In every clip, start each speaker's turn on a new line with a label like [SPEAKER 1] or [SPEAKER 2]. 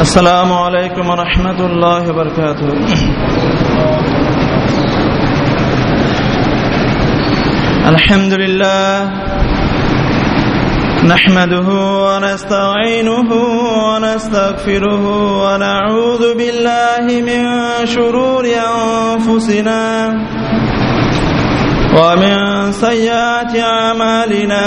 [SPEAKER 1] السلام عليكم ورحمة الله وبركاته. الحمد لله نحمده ونستعينه ونستغفره ونعوذ بالله من شرور أنفسنا ومن سيئات أعمالنا.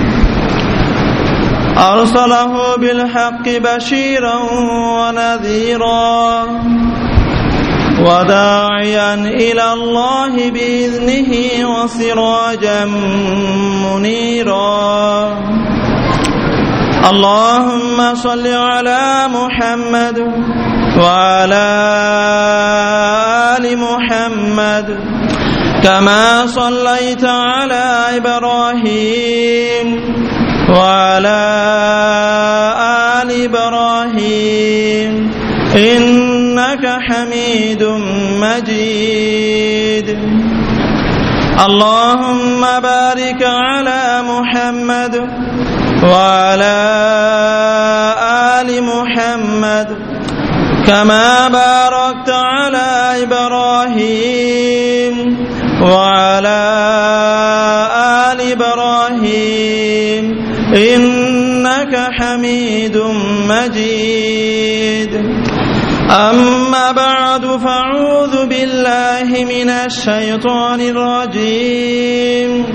[SPEAKER 1] أرسله بالحق بشيرا ونذيرا وداعيا إلى الله بإذنه وسراجا منيرا. اللهم صل على محمد وعلى آل محمد كما صليت على إبراهيم. وعلى آل إبراهيم إنك حميد مجيد. اللهم بارك على محمد وعلى آل محمد كما مجيد. أما بعد فأعوذ بالله من الشيطان الرجيم.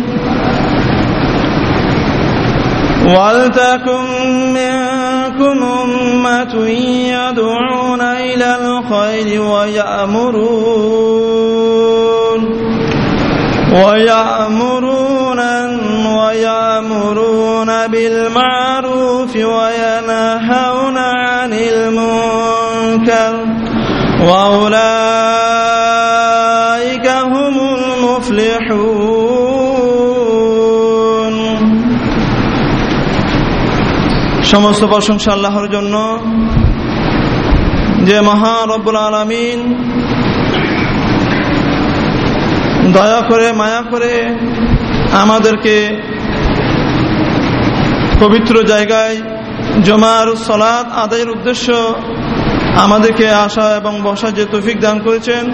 [SPEAKER 1] ولتكن منكم أمة يدعون إلى الخير ويأمرون ويأمرون ويأمرون بالمعروف সমস্ত প্রশংসা আল্লাহর জন্য। যে মহা রব্বুল আলমিন দয়া করে, মায়া করে আমাদেরকে পবিত্র জায়গায় জমার সলাদ আদায়ের উদ্দেশ্য আমাদেরকে আসা এবং বসা যে তৌফিক দান করেছেন,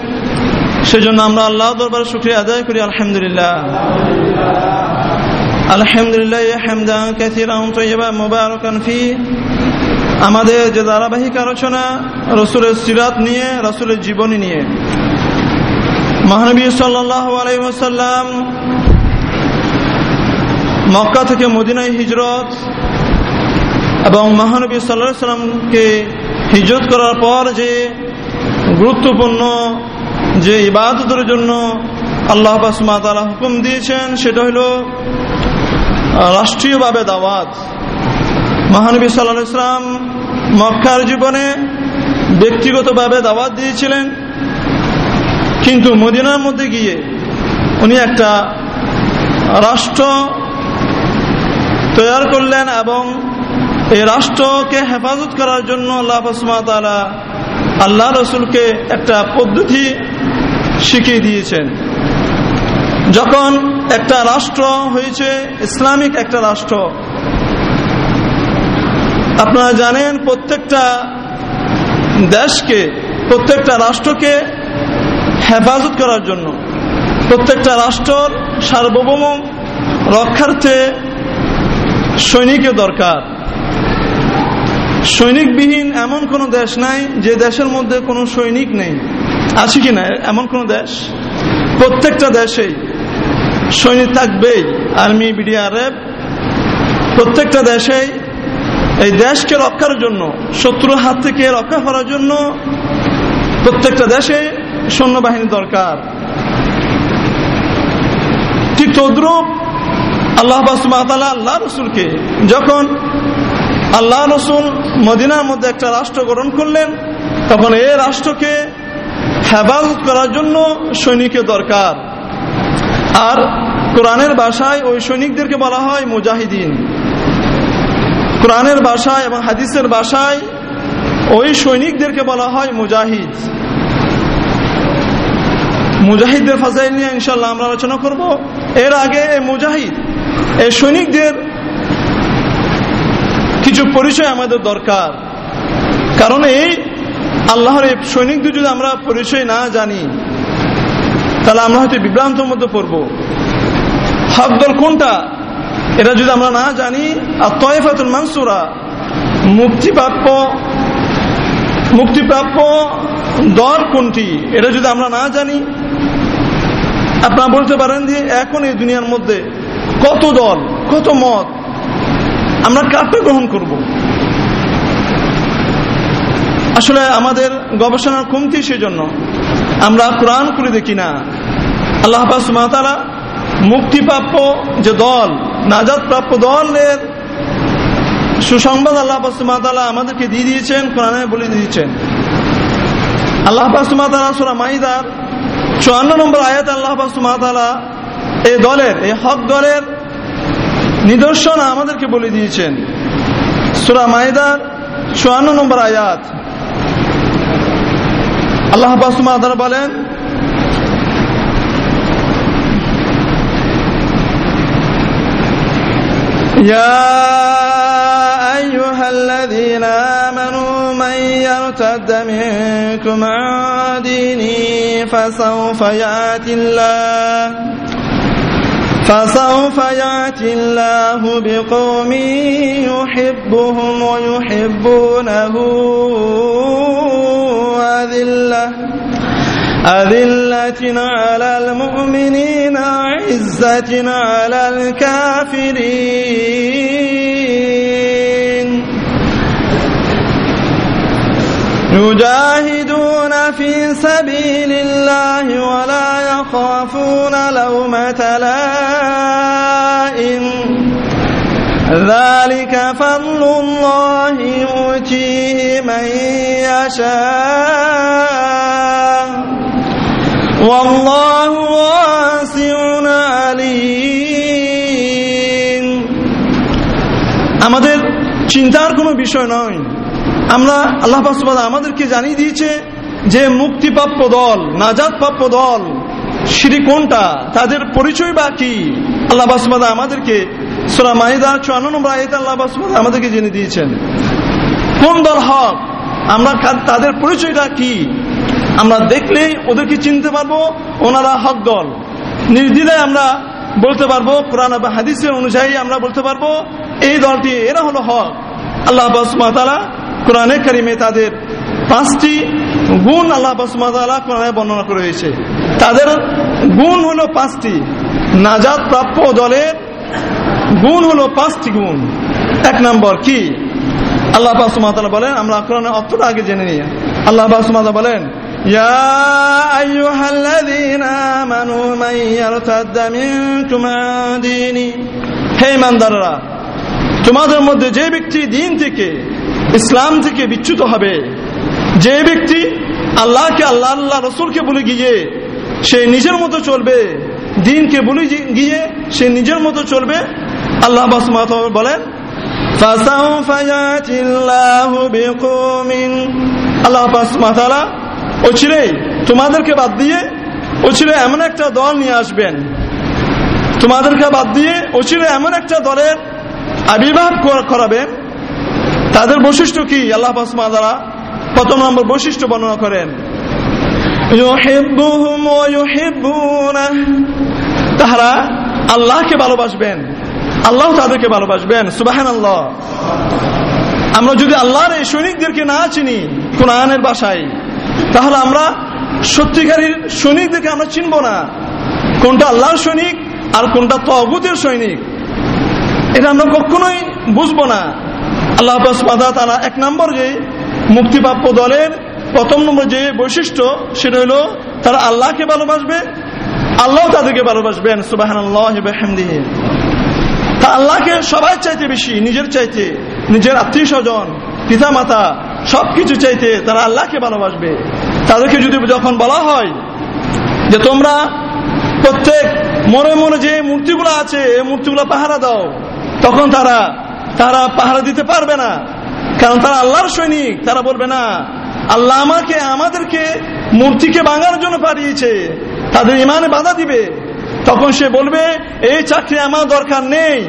[SPEAKER 1] সেজন্য আমরা আল্লাহ দরবার শুক্রিয়া আদায় করি, আলহামদুলিল্লাহ। আলহামদুলিল্লাহ, হামদান কাসিরান তৈয়বা মুবারাকান ফি। আমাদের যে ধারাবাহিক আলোচনা, রসুলের সিরাত নিয়ে, রসুলের জীবনী নিয়ে। মহানবী আলাইসাল্লাম মক্কা থেকে মদিনায় হিজরত এবং মহানবী সাল্লাহ সাল্লামকে হিজরত করার পর যে গুরুত্বপূর্ণ যে ইবাদতের জন্য আল্লাহ তালা হুকুম দিয়েছেন, সেটা হল রাষ্ট্রীয়ভাবে দাওয়াত। মহানবী সাল্লাহ ইসলাম মক্কার জীবনে ব্যক্তিগতভাবে দাওয়াত দিয়েছিলেন। কিন্তু মদিনার মধ্যে গিয়ে উনি একটা রাষ্ট্র তৈরি করলেন এবং এই রাষ্ট্রকে হেফাজত করার জন্য আল্লাহ তালা আল্লাহ রসুলকে একটা পদ্ধতি শিখিয়ে দিয়েছেন। যখন একটা রাষ্ট্র হয়েছে, ইসলামিক একটা রাষ্ট্র। আপনারা জানেন প্রত্যেকটা দেশকে, প্রত্যেকটা রাষ্ট্রকে হেফাজত করার জন্য। প্রত্যেকটা রাষ্ট্রর সার্বভৌম রক্ষার্থে সৈনিকের দরকার। সৈনিকবিহীন এমন কোনো দেশ নাই যে দেশের মধ্যে কোনো সৈনিক নেই। আছে কি না? এমন কোনো দেশ? প্রত্যেকটা দেশেই। সৈনিক থাকবেই, আর্মি, বিডিআরএফ, প্রত্যেকটা দেশেই এই দেশকে রক্ষার জন্য, শত্রুর হাত থেকে রক্ষা করার জন্য প্রত্যেকটা দেশে সৈন্যবাহিনী দরকার। ঠিক তদ্রুপ আল্লাহ বাসমাতালা আল্লাহ রসুলকে যখন আল্লাহ রসুল মদিনার মধ্যে একটা রাষ্ট্র গ্রহণ করলেন, তখন এই রাষ্ট্রকে হেফাজত করার জন্য সৈনিকের দরকার। আর কোরআনের ভাষায় ওই সৈনিকদেরকে বলা হয় মুজাহিদিন। কোরআনের ভাষায় এবং হাদিসের ভাষায় ওই সৈনিকদেরকে বলা হয় মুজাহিদ। মুজাহিদদের ফাজাইল নিয়ে ইনশাল্লাহ আমরা আলোচনা করব। এর আগে এই মুজাহিদ, এই সৈনিকদের কিছু পরিচয় আমাদের দরকার। কারণ এই আল্লাহর এই সৈনিকদের যদি আমরা পরিচয় না জানি। তাহলে আমরা হয়তো বিভ্রান্তর মধ্যে পড়ব। হক দল কোনটা? এটা যদি আমরা না জানি, আর তয়ফাতুল মানসুরা, মুক্তিপ্রাপ্য মুক্তিপ্রাপ্য দল কোনটি? এটা যদি আমরা না জানি, আপনারা বলতে পারেন যে এখন এই দুনিয়ার মধ্যে কত দল, কত মত আমরা কারটা গ্রহণ করব? আসলে আমাদের গবেষণার কমতি সেজন্য আমরা কোরআন করে দেখি না। আল্লাহ সুমাতারা মুক্তিপ্রাপ্য যে দল নাজাদ প্রাপ্য দলের সুসংবাদ আল্লাহ সুমাতালা আমাদেরকে দিয়ে দিয়েছেন, কোরআনে বলে দিয়েছেন। আল্লাহ সুমাতালা সুরা মাইদার চুয়ান্ন নম্বর আয়াত আল্লাহ সুমাতালা এই দলের, এই হক দলের নিদর্শন আমাদেরকে বলে দিয়েছেন। সুরা মাইদার চুয়ান্ন নম্বর আয়াত। আল্লাহ সুমাতালা বলেন يا أيها الذين آمنوا من يرتد منكم عن دينه فسوف يأتي الله فسوف يأتي الله بقوم يحبهم ويحبونه أذلة أذلة على المؤمنين عزة على الكافرين. يجاهدون في سبيل الله ولا يخافون لومة لائم ذلك فضل الله يؤتيه من يشاء والله واسع عليم আমাদের চিন্তার কোনো বিষয় নয় আমরা আল্লাহ সুবাদ আমাদেরকে জানিয়ে দিয়েছে যে মুক্তিপ্রাপ্য দল নাজাদ প্রাপ্য দল, সিঁড়ি কোনটা, তাদের পরিচয় বা কি? আল্লাহ সুবাদ আমাদেরকে সোরা মাহিদা চুয়ান্ন নম্বর আয়তে আল্লাহ সুবাদ আমাদেরকে জেনে দিয়েছেন। কোন দল হক? আমরা তাদের পরিচয়টা কি? আমরা দেখলেই ওদেরকে চিনতে পারব, ওনারা হক দল। নির্দিদায় আমরা বলতে পারব, কোরআন বা হাদিসের অনুযায়ী আমরা বলতে পারব, এই দলটি এরা হলো হক। আল্লাহ বাসমাতালা কোরআনে কারিমে তাদের পাঁচটি গুণ আল্লাহ বাসমাতালা কোরআনে বর্ণনা করে হয়েছে তাদের গুণ হলো পাঁচটি নাজাদ প্রাপ্য দলের গুণ হলো পাঁচটি গুণ এক নম্বর কি আল্লাহ বাসমাতালা বলেন আমরা কোরআনে অর্থটা আগে জেনে নিই আল্লাহ বাসমাতা বলেন يا أيها الذين آمنوا من يرتد منكم عن دينه হে ইমানদাররা তোমাদের মধ্যে যে ব্যক্তি দিন থেকে ইসলাম থেকে বিচ্যুত হবে। যে ব্যক্তি আল্লাহকে আল্লাহ আল্লাহ রসুলকে বলে গিয়ে সে নিজের মতো চলবে, দিনকে বলে গিয়ে সে নিজের মতো চলবে, আল্লাহ বলেন আল্লাহ মাতালা অচিরেই তোমাদেরকে বাদ দিয়ে অচিরে এমন একটা দল নিয়ে আসবেন। তোমাদেরকে বাদ দিয়ে অচিরে এমন একটা দলের আবির্ভাব করাবেন। তাদের বৈশিষ্ট্য কি? আল্লাহ পাসমা দ্বারা প্রথম নম্বর বৈশিষ্ট্য বর্ণনা করেন। তাহারা আল্লাহকে ভালোবাসবেন। আল্লাহ তাদেরকে ভালোবাসবেন। সুবাহান আল্লাহ আমরা যদি আল্লাহর এই সৈনিকদেরকে না চিনি কোন কোরআনের বাসায় তাহলে আমরা সত্যিকারীর সৈনিকদেরকে আমরা চিনব না। কোনটা আল্লাহর সৈনিক আর কোনটা তগুতের সৈনিক? এটা আমরা কখনোই বুঝব না। আল্লাহ তারা এক নম্বর যে মুক্তিপ্রাপ্য দলের প্রথম নম্বর যে বৈশিষ্ট্য, সেটা হলো তারা আল্লাহকে ভালোবাসবে, আল্লাহ তাদেরকে ভালোবাসবেন সুবাহান তা আল্লাহকে সবাই চাইতে বেশি, নিজের চাইতে, নিজের আত্মীয় স্বজন পিতা মাতা সবকিছু চাইতে তারা আল্লাহকে ভালোবাসবে। তাদেরকে যদি যখন বলা হয় যে তোমরা প্রত্যেক মনে মনে যে মূর্তিগুলো আছে, এই মূর্তিগুলো পাহারা দাও, তখন তারা তারা পাহারা দিতে পারবে না। কারণ তারা আল্লাহর সৈনিক। তারা বলবে, না, আল্লাহ আমাকে, আমাদেরকে মূর্তিকে ভাঙার জন্য পাঠিয়েছে। তাদের ইমানে বাধা দিবে। তখন সে বলবে, এই চাকরি আমার দরকার নেই।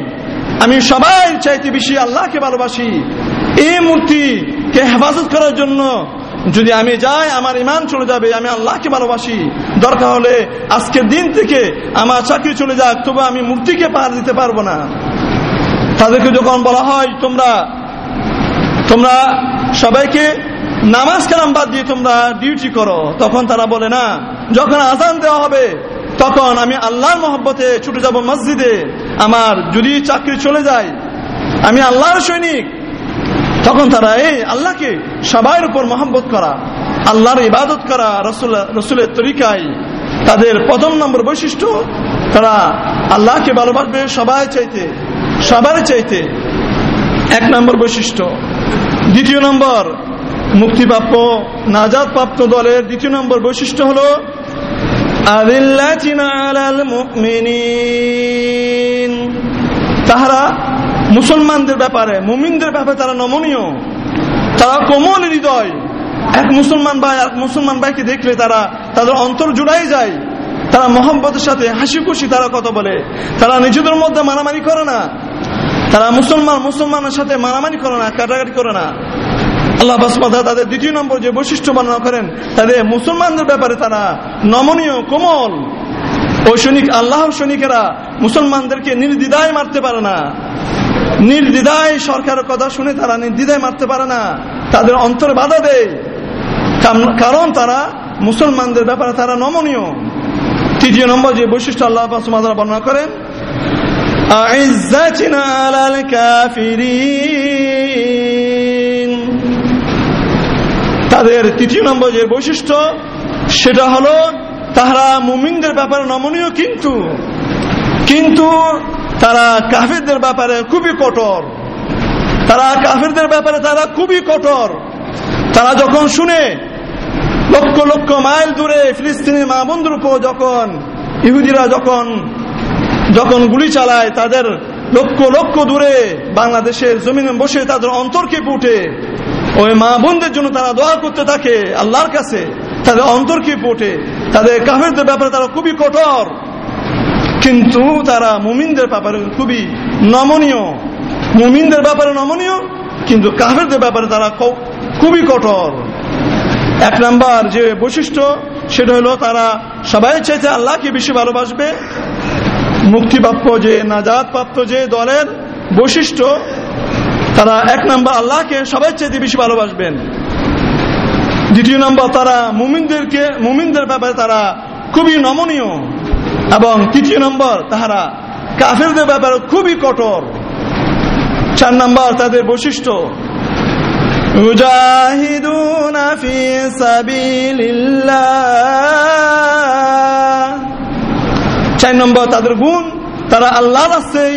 [SPEAKER 1] আমি সবাই চাইতে বেশি আল্লাহকে ভালোবাসি। এই মূর্তিকে হেফাজত করার জন্য যদি আমি যাই, আমার ইমান চলে যাবে, আমি আল্লাহকে ভালোবাসি। দরকার হলে আজকের দিন থেকে আমার চাকরি চলে যাক, তবু আমি মূর্তিকে পার দিতে পারব না। তাদেরকে যখন বলা হয়, তোমরা তোমরা সবাইকে নামাজ কালাম বাদ দিয়ে তোমরা ডিউটি করো, তখন তারা বলে, না, যখন আজান দেওয়া হবে, তখন আমি আল্লাহর মহব্বতে ছুটে যাব মসজিদে, আমার যদি চাকরি চলে যায়, আমি আল্লাহর সৈনিক। তখন তারা এই আল্লাহকে সবার উপর মহব্বত করা, আল্লাহর ইবাদত করা, রসুল, রসুলের তরিকায় তাদের প্রথম নম্বর বৈশিষ্ট্য তারা আল্লাহকে ভালোবাসবে সবাই চাইতে, সবার চাইতে। এক নম্বর বৈশিষ্ট্য। দ্বিতীয় নম্বর মুক্তিপ্রাপ্য নাজাদ প্রাপ্ত দলের দ্বিতীয় নম্বর বৈশিষ্ট্য হলো তাহারা মুসলমানদের ব্যাপারে, মুমিনদের ব্যাপারে তারা নমনীয়। তারা কোমল হৃদয়। এক মুসলমান ভাই এক মুসলমান ভাইকে দেখলে তারা, তাদের অন্তর জুড়াই যায়। তারা মোহাম্মতের সাথে হাসি খুশি, তারা কথা বলে। তারা নিজেদের মধ্যে মারামারি করে না। তারা মুসলমান, মুসলমানের সাথে মারামারি করে না, কাটাকাটি করে না। আল্লাহ বাসমা তাদের দ্বিতীয় নম্বর যে বৈশিষ্ট্য বর্ণনা করেন, তাদের মুসলমানদের ব্যাপারে তারা নমনীয়, কোমল। ওই সৈনিক আল্লাহ সৈনিকেরা মুসলমানদেরকে নির্দ্বিধায় মারতে পারে না। নির্দ্বিধায় সরকারের কথা শুনে তারা নির্দ্বিধায় মারতে পারে না। তাদের অন্তরে বাধা দেয়। কারণ তারা মুসলমানদের ব্যাপারে তারা নমনীয়। তৃতীয় নম্বর যে বৈশিষ্ট্য আল্লাহ বর্ণনা করেন তাদের তৃতীয় নম্বর যে বৈশিষ্ট্য, সেটা হলো তাহারা মুমিনদের ব্যাপারে নমনীয় কিন্তু কিন্তু তারা কাফেরদের ব্যাপারে খুবই কঠোর। তারা কাফেরদের ব্যাপারে তারা খুবই কঠোর। তারা যখন শুনে লক্ষ লক্ষ মাইল দূরে ফিলিস্তিনি মা বন্ধুর উপর যখন, ইহুদিরা যখন যখন গুলি চালায়, তাদের লক্ষ লক্ষ দূরে বাংলাদেশের জমিনে বসে তাদের অন্তরকে পুটে ওই মা বোনদের জন্য তারা দোয়া করতে থাকে আল্লাহর কাছে, তাদের অন্তরকে পুটে তাদের কাফেরদের ব্যাপারে তারা খুবই কঠোর। কিন্তু তারা মুমিনদের ব্যাপারে খুবই নমনীয়। মুমিনদের ব্যাপারে নমনীয়, কিন্তু কাফেরদের ব্যাপারে তারা খুবই কঠোর। এক নাম্বার যে বৈশিষ্ট্য, সেটা হলো তারা সবাই চাইতে আল্লাহকে বেশি ভালোবাসবে। মুক্তিপ্রাপ্য যে নাজাদ প্রাপ্ত যে দলের বৈশিষ্ট্য, তারা এক নম্বর আল্লাহকে সবাই চাইতে বেশি ভালোবাসবেন। দ্বিতীয় নম্বর, তারা মুমিনদেরকে, মুমিনদের ব্যাপারে তারা খুবই নমনীয়। এবং তৃতীয় নম্বর, তাহারা কাফেরদের ব্যাপারে খুবই কঠোর। চার নম্বর, তাদের বৈশিষ্ট্য يجاهدون في سبيل الله চার নম্বর তাদের গুণ তারা আল্লাহ রাস্তায়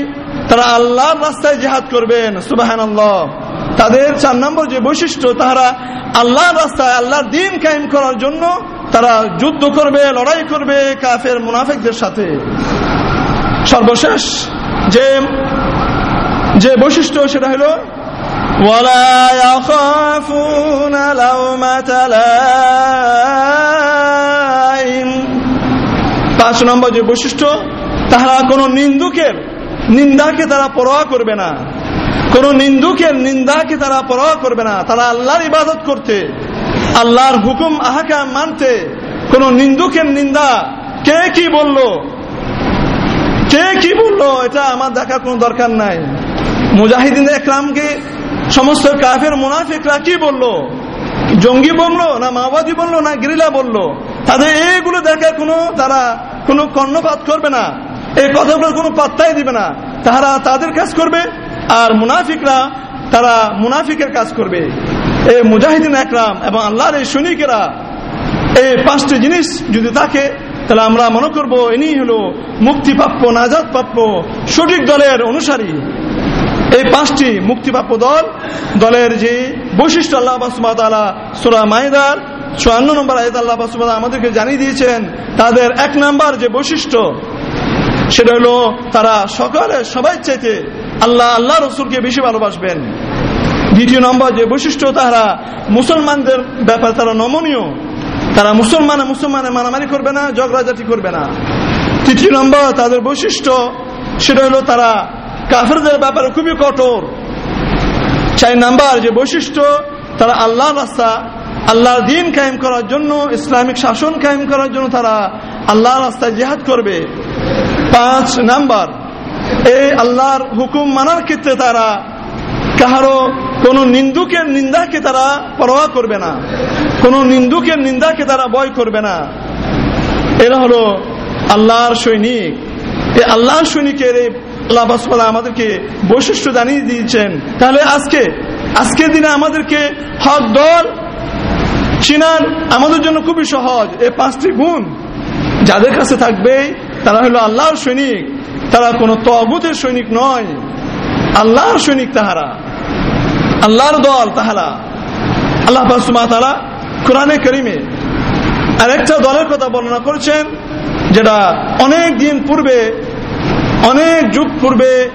[SPEAKER 1] তারা আল্লাহর রাস্তায় জেহাদ করবেন সুবাহান তাদের চার নম্বর যে বৈশিষ্ট্য তারা আল্লাহর রাস্তায় আল্লাহর দিন কায়েম করার জন্য তারা যুদ্ধ করবে লড়াই করবে কাফের মুনাফেকদের সাথে সর্বশেষ যে যে বৈশিষ্ট্য সেটা হলো ولا يخافون لومة لائم পাঁচ নম্বর যে বৈশিষ্ট্য তারা কোন নিন্দুকের নিন্দাকে তারা পরোয়া করবে না কোন নিন্দুকের নিন্দাকে তারা পরোয়া করবে না তারা আল্লাহর ইবাদত করতে আল্লাহর হুকুম আহাকা মানতে কোন নিন্দুকের নিন্দা কে কি বলল কে কি বলল এটা আমার দেখার কোনো দরকার নাই মুজাহিদিন একরামকে সমস্ত কাফের মুনাফিকরা কি বলল? জঙ্গি বলল, না মাওবাদী বলল, না গিরিলা বলল? তাদের এইগুলো দেখে কোনো, তারা কোনো কর্ণপাত করবে না। এই কথাগুলো কোনো পাত্তাই দিবে না। তারা তাদের কাজ করবে, আর মুনাফিকরা তারা মুনাফিকের কাজ করবে। এই মুজাহিদিন একরাম এবং আল্লাহর এই সৈনিকেরা এই পাঁচটি জিনিস যদি থাকে, তাহলে আমরা মনে করব ইনি হলো মুক্তি মুক্তিপ্রাপ্য নাজাদ প্রাপ্য সঠিক দলের অনুসারী। এই পাঁচটি মুক্তিপ্রাপ্য দল, দলের যে বৈশিষ্ট্য আল্লাহ সুরা মাইদার চুয়ান্ন নম্বর আয়াত আল্লাহ সুবাহ আমাদেরকে জানিয়ে দিয়েছেন, তাদের এক নাম্বার যে বৈশিষ্ট্য, সেটা হলো তারা সকালে সবাই চাইতে আল্লাহ আল্লাহ রসুলকে বেশি ভালোবাসবেন। দ্বিতীয় নম্বর যে বৈশিষ্ট্য, তারা মুসলমানদের ব্যাপারে তারা নমনীয়। তারা মুসলমানে মুসলমানে মারামারি করবে না, ঝগড়াঝাটি করবে না। তৃতীয় নম্বর তাদের বৈশিষ্ট্য, সেটা হলো তারা কাফেরদের ব্যাপারে খুবই কঠোর। চার নাম্বার, যে বৈশিষ্ট্য, তারা আল্লাহ রাস্তা, আল্লাহর দিন কায়েম করার জন্য, ইসলামিক শাসন কায়েম করার জন্য তারা আল্লাহ রাস্তায় জেহাদ করবে। পাঁচ নাম্বার, এই আল্লাহর হুকুম মানার ক্ষেত্রে তারা কাহারো কোন নিন্দুকের নিন্দাকে তারা পরোয়া করবে না। কোন নিন্দুকের নিন্দাকে তারা বয় করবে না। এরা হলো আল্লাহর সৈনিক। এই আল্লাহর সৈনিকের এই আল্লাহ আমাদেরকে বৈশিষ্ট্য জানিয়ে দিয়েছেন। তাহলে আজকে আজকের দিনে আমাদেরকে হক দল চিনার আমাদের জন্য খুবই সহজ। এই পাঁচটি গুণ যাদের কাছে থাকবে, তারা হলো আল্লাহর সৈনিক। তারা কোনো তগুতের সৈনিক নয়। আল্লাহর সৈনিক তাহারা। আল্লাহর দল তাহারা। আল্লাহ তারা কোরআনে করিমে আরেকটা দলের কথা বর্ণনা করেছেন, যেটা অনেক দিন পূর্বে অনেক যুগ পূর্বে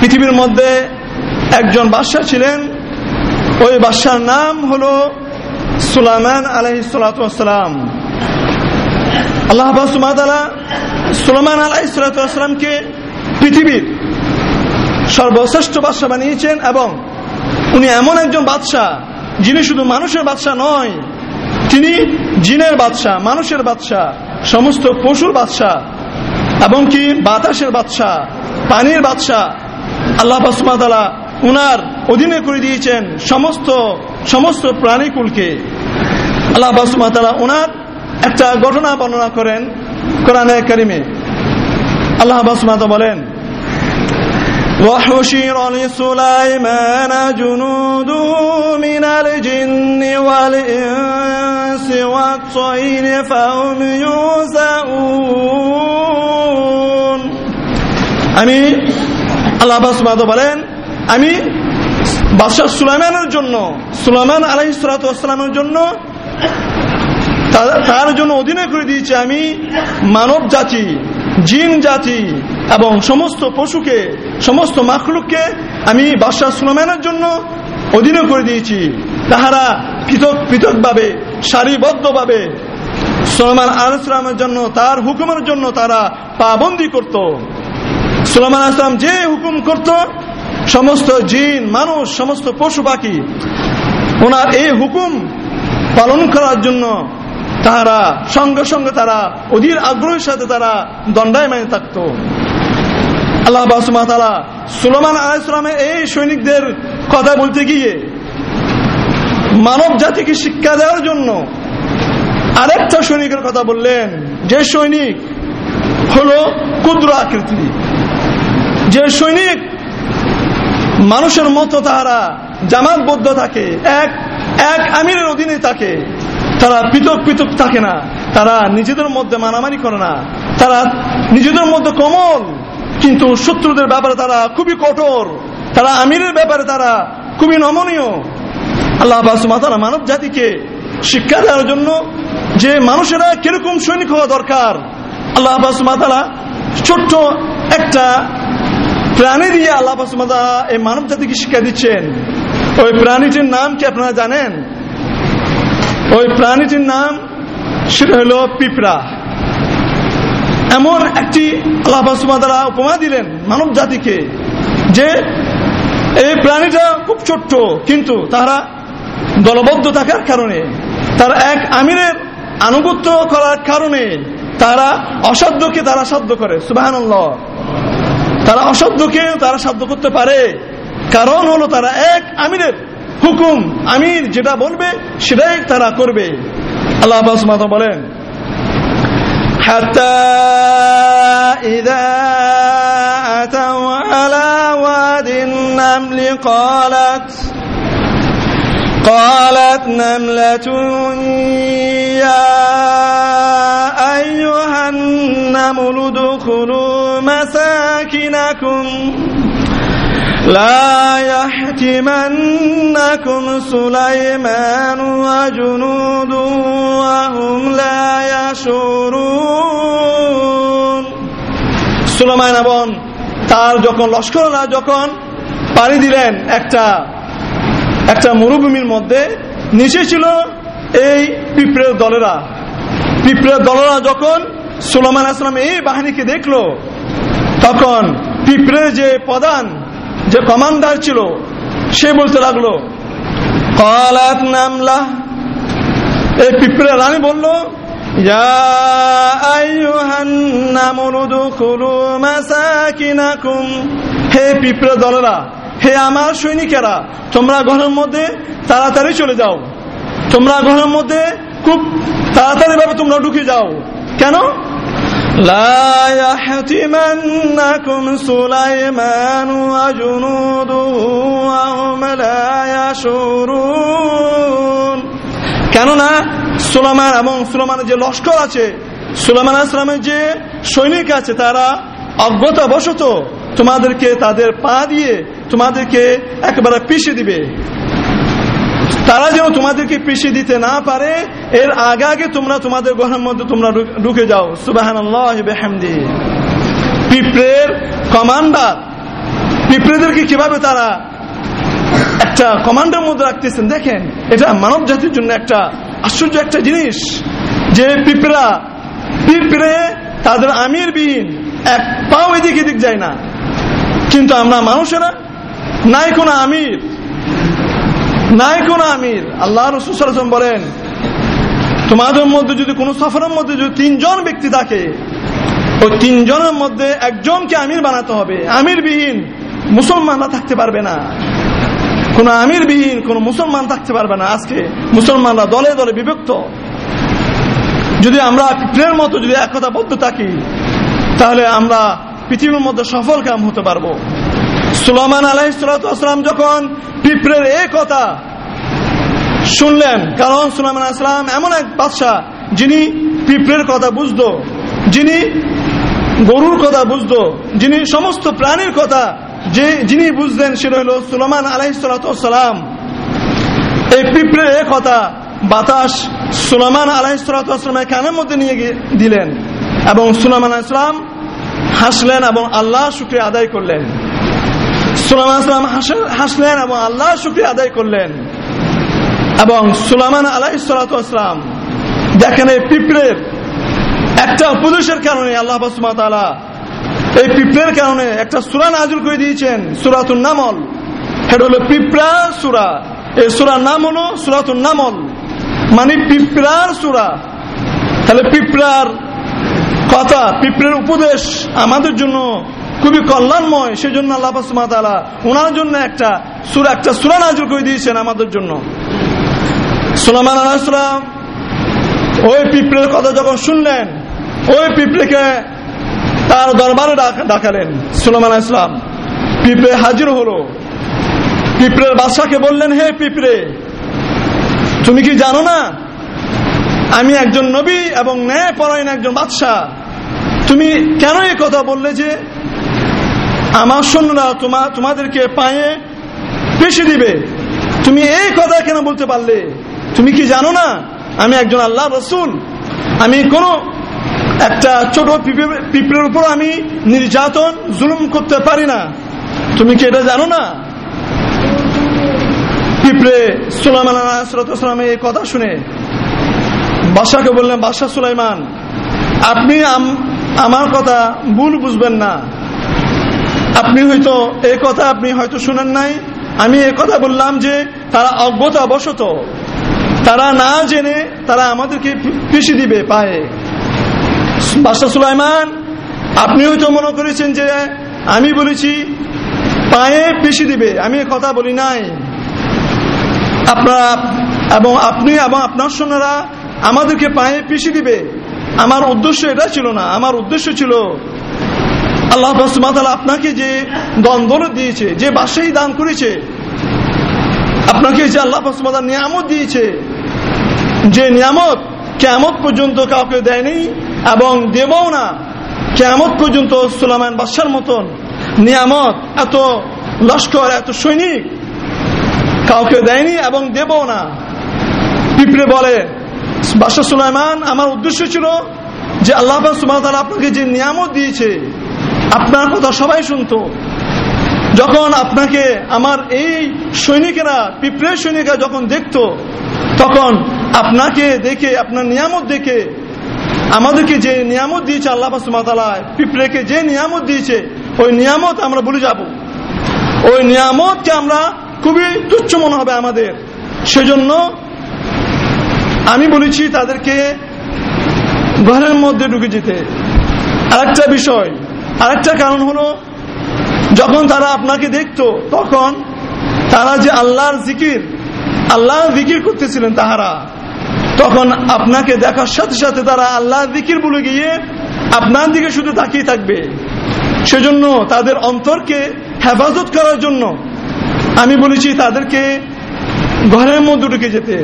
[SPEAKER 1] পৃথিবীর মধ্যে একজন বাদশাহ ছিলেন। ওই বাদশার নাম হল সুলাইমান আলহিসাম আল্লাহ সুলাইমান আলাইসালামকে পৃথিবীর সর্বশ্রেষ্ঠ বাদশাহ বানিয়েছেন এবং উনি এমন একজন বাদশাহ যিনি শুধু মানুষের বাদশাহ নয়, তিনি জিনের বাদশাহ, মানুষের বাদশাহ, সমস্ত পশুর বাদশাহ। এবং কি? বাতাসের বাদশাহ, পানির বাদশাহ। আল্লাহ বাসুমাতালা উনার অধীনে করে দিয়েছেন সমস্ত সমস্ত প্রাণীকুলকে। আল্লাহ বাসুমাতালা উনার একটা ঘটনা বর্ণনা করেন কোরআনে করিমে। আল্লাহ বাসুমাতা বলেন وحشر لسليمان جنوده من الجن والإنس والطير فهم يوزعون আমি আল্লাহ বাসমাদ বলেন আমি বাদশাহ সুলাইমানের জন্য সুলাইমান আলাই সালাতামের জন্য তার জন্য অধীনে করে দিয়েছি আমি মানব জাতি জিন জাতি এবং সমস্ত পশুকে, সমস্ত মাখলুককে আমি বাদশাহ সুলাইমানের জন্য অধীনে করে দিয়েছি। তাহারা পৃথক, পৃথকভাবে, সারিবদ্ধভাবে সুলাইমান আলাইসালামের জন্য, তার হুকুমের জন্য তারা পাবন্দি করত। সুলাইমান আসলাম যে হুকুম করত, সমস্ত জিন, মানুষ, সমস্ত পশু পাখি, ওনার এই হুকুম পালন করার জন্য তারা সঙ্গে সঙ্গে তারা অধীর আগ্রহের সাথে তারা দণ্ডায় মানে থাকত। আল্লাহ বাসুমাতালা সুলমান আলাইসালামের এই সৈনিকদের কথা বলতে গিয়ে মানব জাতিকে শিক্ষা দেওয়ার জন্য আরেকটা সৈনিকের কথা বললেন। যে সৈনিক হলো ক্ষুদ্র আকৃতি। যে সৈনিক মানুষের মতো তাহারা জামাতবদ্ধ থাকে, এক এক আমিরের অধীনে থাকে তারা পৃথক পৃথক থাকে না। তারা নিজেদের মধ্যে মারামারি করে না। তারা নিজেদের মধ্যে কমল। কিন্তু শত্রুদের ব্যাপারে তারা খুবই কঠোর। তারা আমিরের ব্যাপারে তারা খুবই নমনীয়। আল্লাহ তারা মানব জাতিকে শিক্ষা দেওয়ার জন্য যে মানুষেরা কীরকম সৈনিক হওয়া দরকার, আল্লাহ তালা ছোট্ট একটা প্রাণী দিয়ে আল্লাহ এই মানব জাতিকে শিক্ষা দিচ্ছেন। ওই প্রাণীটির নাম কি আপনারা জানেন? ওই প্রাণীটির নাম সেটা হলো পিঁপড়া। এমন একটি দ্বারা উপমা দিলেন মানব জাতিকে যে এই প্রাণীটা খুব ছোট্ট, কিন্তু তারা দলবদ্ধ থাকার কারণে, তারা এক আমিরের আনুগত্য করার কারণে তারা অসাধ্যকে তারা সাধ্য করে সুবাহান তারা অসাধ্যকে তারা সাধ্য করতে পারে। কারণ হলো তারা এক আমিরের হুকুম আমির যেটা বলবে সেটাই তারা করবে আল্লাহ বলেন حتى إذا أتوا على واد النمل قالت قالت نملة يا أيها النمل ادخلوا مساكنكم لا يحتمنكم سليمان وجنوده وهم لا يشعرون সুলাইমান এবং তার যখন লস্কররা যখন পাড়ি দিলেন একটা একটা মরুভূমির মধ্যে নিচে ছিল এই পিঁপড়ের দলেরা পিঁপড়ের দলেরা যখন সুলাইমান আসলাম এই বাহিনীকে দেখলো তখন পিঁপড়ের যে প্রধান যে কমান্ডার ছিল, সে বলতে লাগল, কলাত নামলা। এই পিঁপড়ে রানী বলল হে পিঁপড়ে দলেরা, হে আমার সৈনিকেরা, তোমরা ঘরের মধ্যে তাড়াতাড়ি চলে যাও। তোমরা ঘরের মধ্যে খুব তাড়াতাড়ি ভাবে তোমরা ঢুকে যাও। কেন? لا يحتمنكم سليمان وجنوده وهم لا يشعرون কেননা সুলামান এবং সুলামানের যে লস্কর আছে সুলামান আসলামের যে সৈনিক আছে তারা অজ্ঞতা বশত তোমাদেরকে তাদের পা দিয়ে তোমাদেরকে একেবারে পিছিয়ে দিবে তারা যেন তোমাদেরকে পিছিয়ে দিতে না পারে, এর আগে আগে তোমরা তোমাদের গ্রহের মধ্যে তোমরা ঢুকে যাও। সুবাহান পিঁপড়ের কমান্ডার, পিঁপড়েদেরকে কীভাবে তারা একটা কমান্ডার মধ্যে রাখতেছেন? দেখেন, এটা মানব জাতির জন্য একটা আশ্চর্য একটা জিনিস যে পিঁপড়া পিঁপড়ে তাদের আমির বিহীন এক পাও এদিকে দিক যায় না। কিন্তু আমরা মানুষেরা, নাই কোনো আমির। নাই কোন আমির। আল্লাহ রসুল বলেন, তোমাদের মধ্যে যদি কোনো সফরের মধ্যে যদি তিনজন ব্যক্তি থাকে, ওই তিনজনের মধ্যে একজনকে আমির বানাতে হবে। আমির বিহীন মুসলমানরা থাকতে পারবে না। কোন আমির বিহীন কোন মুসলমান থাকতে পারবে না আজকে। মুসলমানরা দলে দলে বিভক্ত। যদি আমরা পিঁপড়ের মতো যদি একতা বদ্ধ থাকি, তাহলে আমরা পৃথিবীর মধ্যে সফল কাম হতে পারব। সুলামান আলাইসালাম যখন পিঁপড়ের এ কথা শুনলেন, কারণ সুলামান আসলাম এমন এক বাদশাহ, যিনি পিঁপড়ের কথা বুঝতো, যিনি গরুর কথা বুঝতো, যিনি সমস্ত প্রাণীর কথা যে যিনি বুঝলেন সেটা হল সুলামান আলাইসালাম এই পিঁপড়ের এ কথা বাতাস সুলামান আলাইসালামের কানের মধ্যে নিয়ে গিয়ে দিলেন এবং সুলামান আসলাম হাসলেন এবং আল্লাহ শুক্রিয়া আদায় করলেন। সুলামান আসলাম হাসলেন এবং আল্লাহ শুক্রিয়া আদায় করলেন। এবং সুলামান আলাহ সালাম দেখেন এই পিঁপড়ের একটা উপদেশের কারণে আল্লাহ তালা এই পিঁপড়ের কারণে একটা সুরা নাজুল করে দিয়েছেন সুরাতুল নামল। এটা হলো পিঁপড়া সুরা। এই সুরার নাম হলো সুরাতুল নামল। মানে পিঁপড়ার সুরা। তাহলে পিঁপড়ার কথা, পিঁপড়ের উপদেশ আমাদের জন্য খুবই কল্যাণময় সেই জন্য আল্লাহ তালা ওনার জন্য একটা সুরা একটা সুরা নাজুল করে দিয়েছেন আমাদের জন্য। সুলামান আলাহাম ওই পিঁপড়ের কথা যখন শুনলেন, ওই পিঁপড়েকে তার দরবারে ডাকালেন। সুলামান ইসলাম পিঁপড়ে হাজির হলো। পিঁপড়ের বাদশাকে বললেন, হে পিঁপড়ে, তুমি কি জানো না? আমি একজন নবী এবং ন্যায় পরায়ণ একজন বাদশাহ। তুমি কেন এই কথা বললে যে আমার সৈন্যরা তোমা তোমাদেরকে পায়ে পেশি দিবে। তুমি এই কথা কেন বলতে পারলে? তুমি কি জানো না? আমি একজন আল্লাহ রসুল। আমি কোন একটা ছোট পিঁপড়ের উপর আমি নির্যাতন, জুলুম করতে পারি না। তুমি কি এটা জানো না? পিঁপড়ে সুলাইমান এই কথা শুনে বাসাকে বললেন বাসা সুলাইমান, আপনি আমার কথা ভুল বুঝবেন না। আপনি হয়তো এই কথা আপনি হয়তো শুনেন নাই। আমি এই কথা বললাম যে তারা অজ্ঞতা বশত তারা না জেনে তারা আমাদেরকে পিছিয়ে দিবে পায়ে। বাসা সুলাইমান, আপনি হয়তো মনে করেছেন যে আমি বলেছি, পায়ে পিছিয়ে দিবে, আমি কথা বলি নাই। আপনারা এবং আপনি এবং আপনার সোনারা আমাদেরকে পায়ে পিছিয়ে দিবে। আমার উদ্দেশ্য এটা ছিল না, আমার উদ্দেশ্য ছিল আল্লাহ আপনাকে যে দ্বন্দ্ব দিয়েছে, যে বাসাই দান করেছে, আপনাকে যে আল্লাহ নিয়ামত দিয়েছে, যে নিয়ামত কেমত পর্যন্ত কাউকে দেয়নি এবং দেবও না কেমত পর্যন্ত সুলামান বাদশার মতন নিয়ামত, এত লস্কর, এত সৈনিক কাউকে দেয়নি এবং দেব না। পিঁপড়ে বলে বাদশাহ সুলাইমান, আমার উদ্দেশ্য ছিল যে আল্লাহ সুমাতাল আপনাকে যে নিয়ামত দিয়েছে আপনার কথা সবাই শুনতো। যখন আপনাকে আমার এই সৈনিকেরা, পিঁপড়ের সৈনিকরা যখন দেখতো, তখন আপনাকে দেখে, আপনার নিয়ামত দেখে, আমাদেরকে যে নিয়ামত দিয়েছে আল্লাহ সুমাতালা পিঁপড়েকে যে নিয়ামত দিয়েছে, ওই নিয়ামত আমরা ভুলে যাব। ওই নিয়ামতকে আমরা খুবই তুচ্ছ মনে হবে আমাদের। সেজন্য আমি বলেছি তাদেরকে ঘরের মধ্যে ঢুকে যেতে। আরেকটা বিষয় আরেকটা কারণ হলো, যখন তারা আপনাকে দেখতো, তখন তারা যে আল্লাহর জিকির আল্লাহ জিকির করতেছিলেন তাহারা, তখন আপনাকে দেখার সাথে সাথে তারা আল্লাহ জিকির বলে গিয়ে আপনার দিকে শুধু তাকিয়ে থাকবে। সেজন্য তাদের অন্তরকে হেফাজত করার জন্য আমি বলেছি তাদেরকে ঘরের মধ্যে ঢুকে যেতে।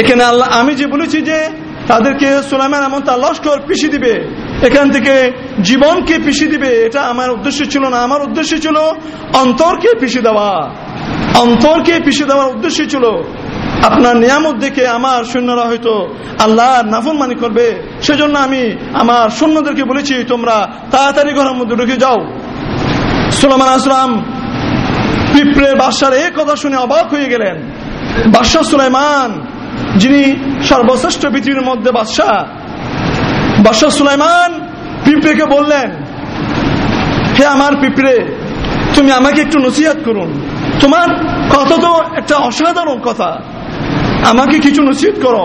[SPEAKER 1] এখানে আল্লাহ, আমি যে বলেছি যে তাদেরকে সোলাইমান এমন তার লস্কর পিছিয়ে দিবে। এখান থেকে জীবনকে পিছিয়ে দিবে। এটা আমার উদ্দেশ্য ছিল না, আমার উদ্দেশ্য ছিল অন্তরকে পিছিয়ে দেওয়া। অন্তরকে পিছিয়ে দেওয়ার উদ্দেশ্য ছিল আপনার নিয়ামত দেখে আমার সৈন্যরা হয়তো আল্লাহ নাফন মানি করবে। সেজন্য আমি আমার সৈন্যদেরকে বলেছি, তোমরা তাড়াতাড়ি ঘরের মধ্যে ঢুকে যাও। সুলামান আসলাম পিঁপড়ের বাদশার এই কথা শুনে অবাক হয়ে গেলেন। বাদশাহ সুলাইমান, যিনি সর্বশ্রেষ্ঠ পৃথিবীর মধ্যে বাদশাহ বাদশাহ সুলাইমান, পিঁপড়েকে বললেন, হে আমার পিঁপড়ে, তুমি আমাকে একটু নসিহাত করুন। তোমার কথা তো একটা অসাধারণ কথা। আমাকে কিছু নসিহত করো।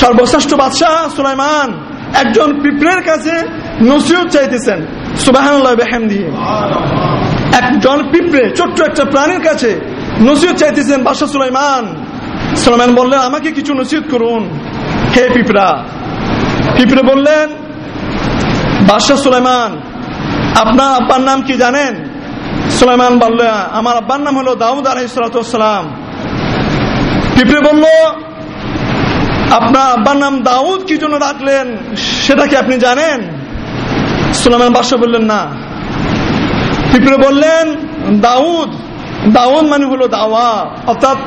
[SPEAKER 1] সর্বশ্রেষ্ঠ বাদশাহ সুলাইমান একজন পিঁপড়ের কাছে নসিহত চাইতেছেন সুবাহ দিয়ে একজন পিঁপড়ে, ছোট্ট একটা প্রাণীর কাছে নসিহত চাইতেছেন বাদশাহ সুলাইমান। সুলাইমান বললেন, আমাকে কিছু নসিহত করুন, হে পিঁপড়া পিঁপড়ে বললেন? বাদশাহ সুলাইমান, আপনার আব্বার নাম কি জানেন? সুলাইমান বলল, আমার আব্বার নাম হলো দাউদ আলহিসাম পিঁপড়ে বলল? আপনার আব্বার নাম দাউদ, কি জন্য রাখলেন সেটা কি আপনি জানেন? সুলাইমান বাদশাহ বললেন, না। পিঁপড়ে বললেন? দাউদ দাউদ মানে হলো দাওয়া অর্থাৎ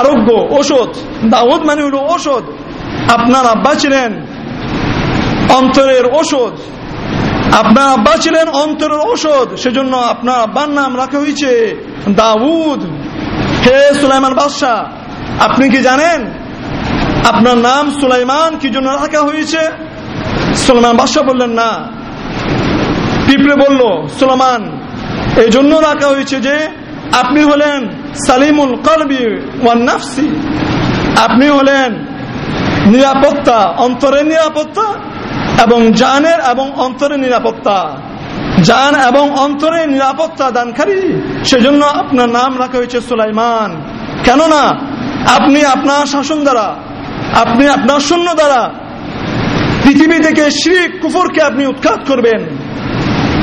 [SPEAKER 1] আরোগ্য, ওষুধ। দাউদ মানে হলো ওষুধ। আপনার আব্বা ছিলেন অন্তরের ওষুধ। আপনার আব্বা ছিলেন অন্তরের ঔষধ সেজন্য আপনার আব্বার নাম রাখা হয়েছে দাউদ। হে সুলাইমান বাদশাহ, আপনি কি জানেন আপনার নাম সুলাইমান কি জন্য রাখা হয়েছে? সুলাইমান বাদশাহ বললেন, না। পিঁপড়ে বলল, সুলাইমান এই জন্য রাখা হয়েছে যে আপনি হলেন সালিমুল কলবি ওয়ান নাফসি। আপনি হলেন নিরাপত্তা অন্তরের নিরাপত্তা এবং জানের এবং অন্তরের নিরাপত্তা। জান এবং অন্তরের নিরাপত্তা দানকারী, সেজন্য আপনার নাম রাখা হয়েছে সুলাইমান। কেননা, আপনি আপনার শাসন দ্বারা, আপনি আপনার শূন্য দ্বারা পৃথিবী থেকে শিখ কুফরকে আপনি উৎখাত করবেন।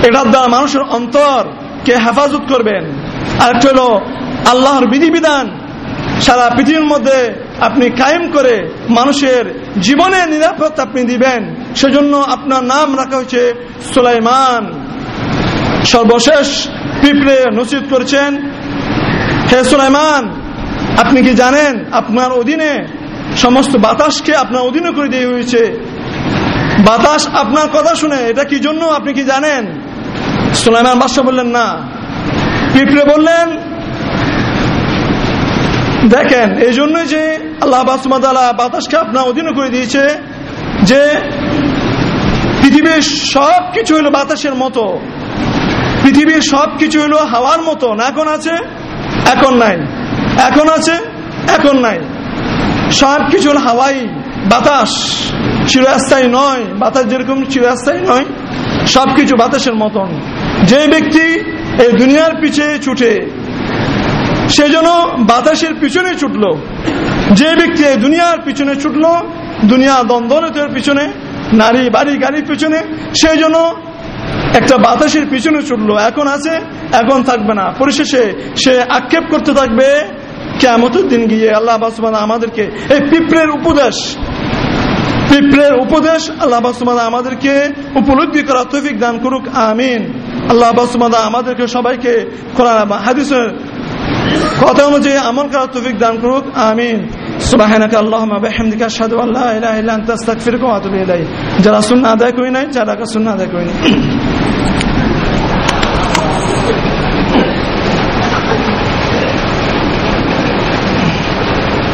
[SPEAKER 1] এটার দ্বারা মানুষের অন্তর কে হেফাজত করবেন। আর হলো আল্লাহর বিধিবিধান সারা পৃথিবীর মধ্যে আপনি কায়েম করে মানুষের জীবনে নিরাপত্তা আপনি দিবেন। সেজন্য আপনার নাম রাখা হয়েছে সুলাইমান। সর্বশেষ পিঁপড়ে নসিদ করেছেন। হে সুলাইমান, আপনি কি জানেন আপনার অধীনে সমস্ত বাতাসকে আপনার অধীনে করে দিয়ে হয়েছে? বাতাস আপনার কথা শুনে, এটা কি জন্য আপনি কি জানেন? সুলাইমান বাদশাহ বললেন, না। পিঁপড়ে বললেন দেখেন এই জন্য যে আল্লাহ বাসমাদালা বাতাসকে আপনার অধীনে করে দিয়েছে যে পৃথিবীর সব কিছু হলো বাতাসের মতো। পৃথিবীর সব কিছু হলো হাওয়ার মতো। না এখন আছে, এখন নাই। এখন আছে, এখন নাই। সব কিছু হলো হাওয়াই বাতাস। চিরস্থায়ী নয়। বাতাস যেরকম চিরস্থায়ী নয়, সবকিছু বাতাসের মতন। যে ব্যক্তি এই দুনিয়ার পিছে ছুটে সে যেন বাতাসের পিছনে ছুটলো। যে ব্যক্তি দুনিয়ার পিছনে ছুটলো, দুনিয়া দ্বন্দ্বের পিছনে, নারী বাড়ি গাড়ির পিছনে সে যেন একটা বাতাসের পিছনে ছুটলো। এখন আছে, এখন থাকবে না। পরিশেষে সে আক্ষেপ করতে থাকবে কেমতের দিন গিয়ে আল্লাহ বাসমান আমাদেরকে এই পিঁপড়ের উপদেশ। পিঁপড়ের উপদেশ আল্লাহ বাসমান আমাদেরকে উপলব্ধি করা তৌফিক দান করুক। আমিন। আল্লাহ বাসুমাদা আমাদেরকে সবাইকে হাদিসের কথা অনুযায়ী আমল করার তৌফিক দান করুক, আমিন। সুবহানাকা আল্লাহুম্মা বিহামদিকা আশহাদু আল্লা ইলাহা ইল্লা আনতা আস্তাগফিরুকা ওয়া আতুবু ইলাইক। যারা সুন্নাহ আদায় করি নাই, যারা সুন্নাহ আদায় করি নাই।